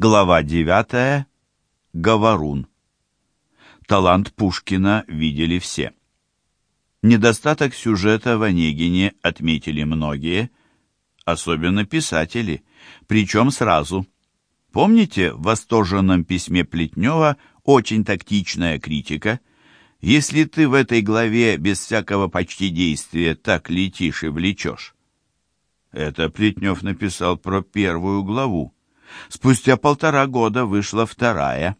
Глава 9. Говорун. Талант Пушкина видели все. Недостаток сюжета в Онегине отметили многие, особенно писатели, причем сразу. Помните в восторженном письме Плетнева очень тактичная критика? Если ты в этой главе без всякого почти действия так летишь и влечешь. Это Плетнев написал про первую главу. Спустя полтора года вышла вторая.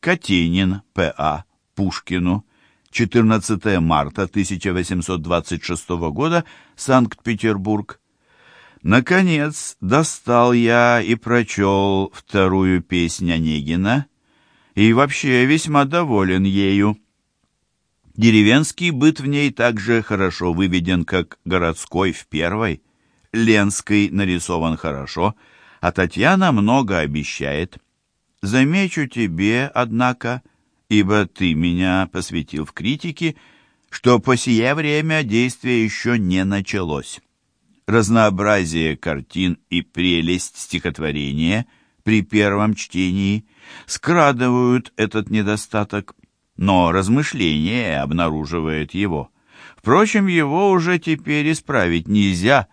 Катенин П.А. Пушкину. 14 марта 1826 года. Санкт-Петербург. Наконец, достал я и прочел вторую песнь Онегина, и вообще весьма доволен ею. Деревенский быт в ней также хорошо выведен, как городской в первой. Ленский нарисован хорошо — а Татьяна много обещает. Замечу тебе, однако, ибо ты меня посвятил в критике, что по сие время действие еще не началось. Разнообразие картин и прелесть стихотворения при первом чтении скрадывают этот недостаток, но размышление обнаруживает его. Впрочем, его уже теперь исправить нельзя,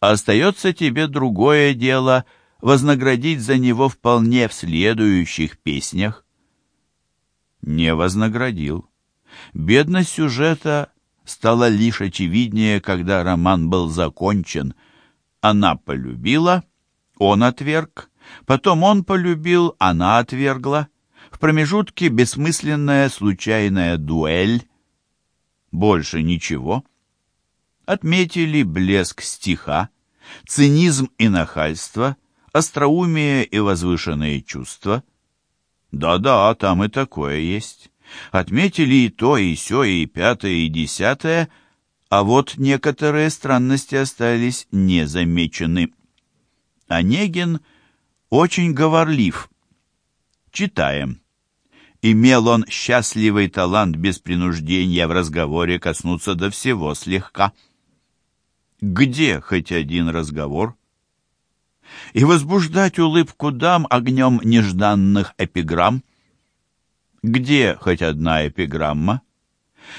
остается тебе другое дело — вознаградить за него вполне в следующих песнях. Не вознаградил. Бедность сюжета стала лишь очевиднее, когда роман был закончен. Она полюбила, он отверг, потом он полюбил, она отвергла. В промежутке бессмысленная случайная дуэль. Больше ничего. Отметили блеск стиха, цинизм и нахальство, остроумие и возвышенные чувства. Да-да, там и такое есть. Отметили и то, и сё, и пятое, и десятое, а вот некоторые странности остались незамечены. Онегин очень говорлив. Читаем. Имел он счастливый талант без принуждения в разговоре коснуться до всего слегка. Где хоть один разговор? И возбуждать улыбку дам огнем нежданных эпиграмм? Где хоть одна эпиграмма?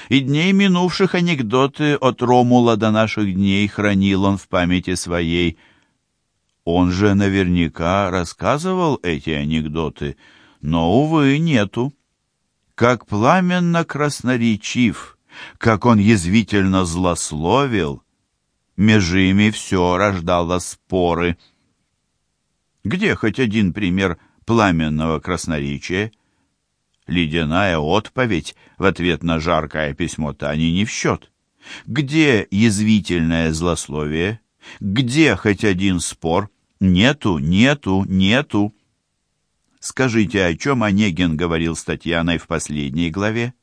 И дней минувших анекдоты от Ромула до наших дней хранил он в памяти своей. Он же наверняка рассказывал эти анекдоты, но, увы, нету. Как пламенно красноречив, как он язвительно злословил, меж ими все рождало споры — где хоть один пример пламенного красноречия? Ледяная отповедь в ответ на жаркое письмо Тани не в счет. Где язвительное злословие? Где хоть один спор? Нету, нету, нету. Скажите, о чем Онегин говорил с Татьяной в последней главе?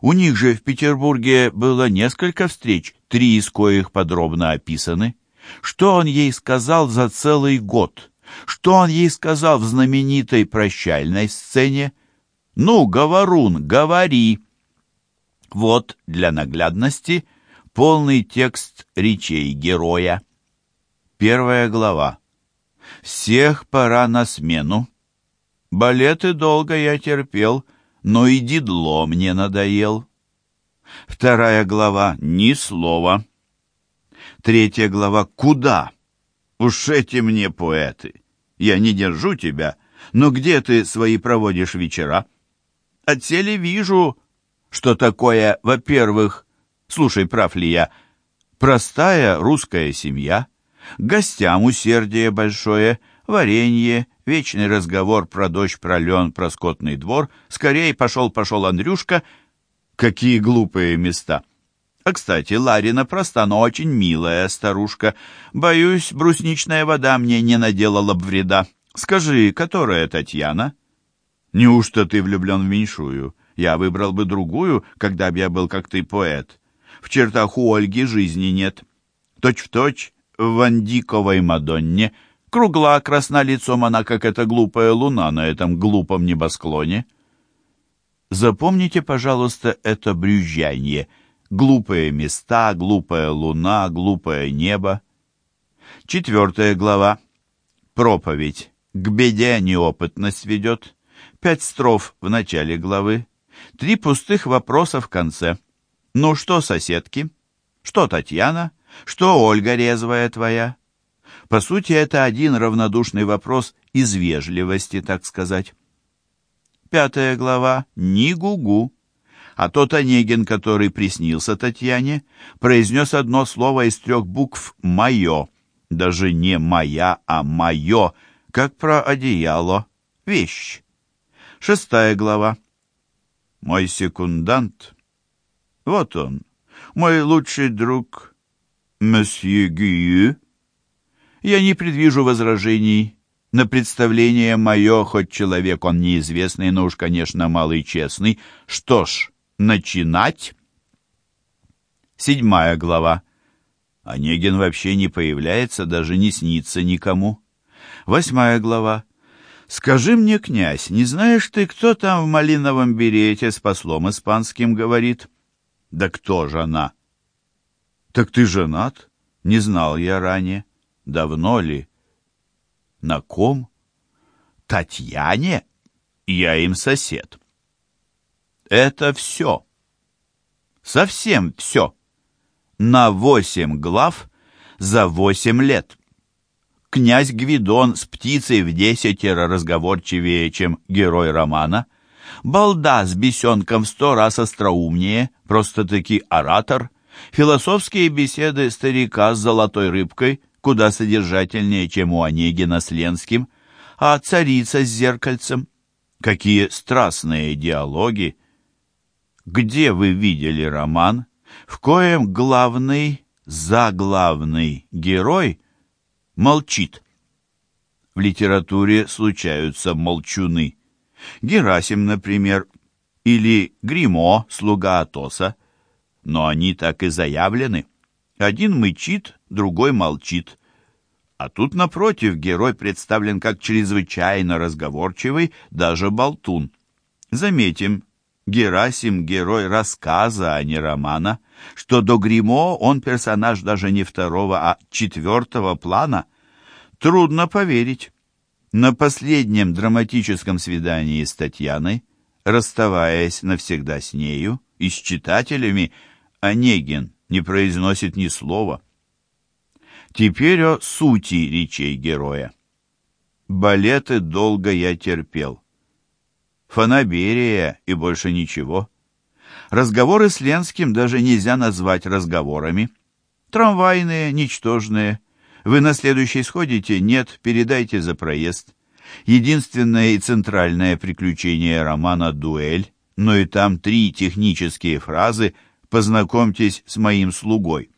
У них же в Петербурге было несколько встреч, три из коих подробно описаны. Что он ей сказал за целый год? Что он ей сказал в знаменитой прощальной сцене? «Ну, говорун, говори!» Вот для наглядности полный текст речей героя. Первая глава. «Всех пора на смену. Балеты долго я терпел, но и дидло мне надоел». Вторая глава. Ни слова. Третья глава. Куда? Уж эти мне поэты. Я не держу тебя, но где ты свои проводишь вечера? Отсели вижу, что такое, во-первых, слушай, прав ли я, простая русская семья, гостям усердие большое, варенье, вечный разговор про дождь, про лен, про скотный двор, скорее пошел-пошел Андрюшка, какие глупые места. А, кстати, Ларина проста, но очень милая старушка. Боюсь, брусничная вода мне не наделала б вреда. Скажи, которая Татьяна? Неужто ты влюблен в меньшую? Я выбрал бы другую, когда б я был, как ты, поэт. В чертах у Ольги жизни нет. Точь-в-точь в Вандиковой Мадонне. Кругла, красна лицом она, как эта глупая луна на этом глупом небосклоне. Запомните, пожалуйста, это брюзжанье — глупые места, глупая луна, глупое небо. Четвертая глава. Проповедь. К беде неопытность ведет. Пять строф в начале главы. Три пустых вопроса в конце. Ну что, соседки? Что Татьяна? Что Ольга резвая твоя? По сути, это один равнодушный вопрос из вежливости, так сказать. Пятая глава. Ни гугу. А тот Онегин, который приснился Татьяне, произнес одно слово из трех букв «моё». Даже не «моя», а «моё», как про одеяло. Вещь. Шестая глава. Мой секундант. Вот он, мой лучший друг, месье Гюю. Я не предвижу возражений. На представление мое, хоть человек он неизвестный, но уж, конечно, малый честный. Что ж, начинать? Седьмая глава. Онегин вообще не появляется, даже не снится никому. Восьмая глава. «Скажи мне, князь, не знаешь ты, кто там в малиновом берете с послом испанским говорит?» «Да кто же она?» «Так ты женат?» «Не знал я ранее. Давно ли?» «На ком?» «Татьяне? Я им сосед». «Это все. Совсем все. На восемь глав за восемь лет» князь Гвидон с птицей в десятеро разговорчивее, чем герой романа, балда с бесенком в сто раз остроумнее, просто-таки оратор, философские беседы старика с золотой рыбкой куда содержательнее, чем у Онегина с Ленским, а царица с зеркальцем. Какие страстные диалоги! Где вы видели роман, в коем главный, заглавный герой — молчит. В литературе случаются молчуны. Герасим, например, или Гримо, слуга Атоса. Но они так и заявлены. Один мычит, другой молчит. А тут, напротив, герой представлен как чрезвычайно разговорчивый, даже болтун. Заметим, Герасим — герой рассказа, а не романа, что до Гримо он персонаж даже не второго, а четвертого плана. Трудно поверить. На последнем драматическом свидании с Татьяной, расставаясь навсегда с нею и с читателями, Онегин не произносит ни слова. Теперь о сути речей героя. Балеты долго я терпел. Фанаберия и больше ничего. Разговоры с Ленским даже нельзя назвать разговорами. Трамвайные, ничтожные, вы на следующий сходите? Нет, передайте за проезд. Единственное и центральное приключение романа «Дуэль», но и там три технические фразы «Познакомьтесь с моим слугой».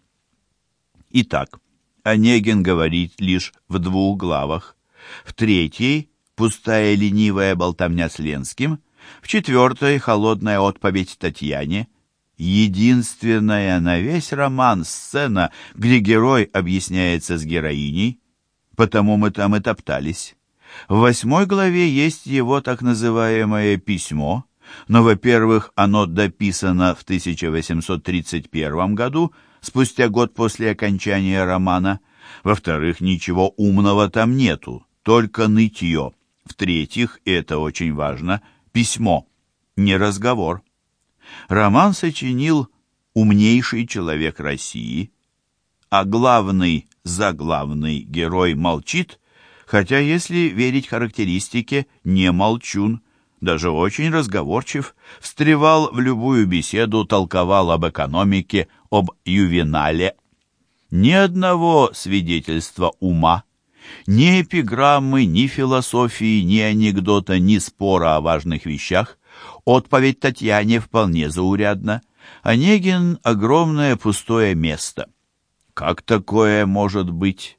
Итак, Онегин говорит лишь в двух главах. В третьей — пустая ленивая болтовня с Ленским, в четвертой — холодная отповедь Татьяне, единственная на весь роман сцена, где герой объясняется с героиней, потому мы там и топтались. В восьмой главе есть его так называемое «письмо», но, во-первых, оно дописано в 1831 году, спустя год после окончания романа, во-вторых, ничего умного там нету, только нытье. В-третьих, и это очень важно, письмо, не разговор. Роман сочинил умнейший человек России, а главный, заглавный герой молчит, хотя, если верить характеристике, не молчун, даже очень разговорчив, встревал в любую беседу, толковал об экономике, об ювенале. Ни одного свидетельства ума, ни эпиграммы, ни философии, ни анекдота, ни спора о важных вещах, Отповедь Татьяне вполне заурядна. Онегин — огромное пустое место. Как такое может быть?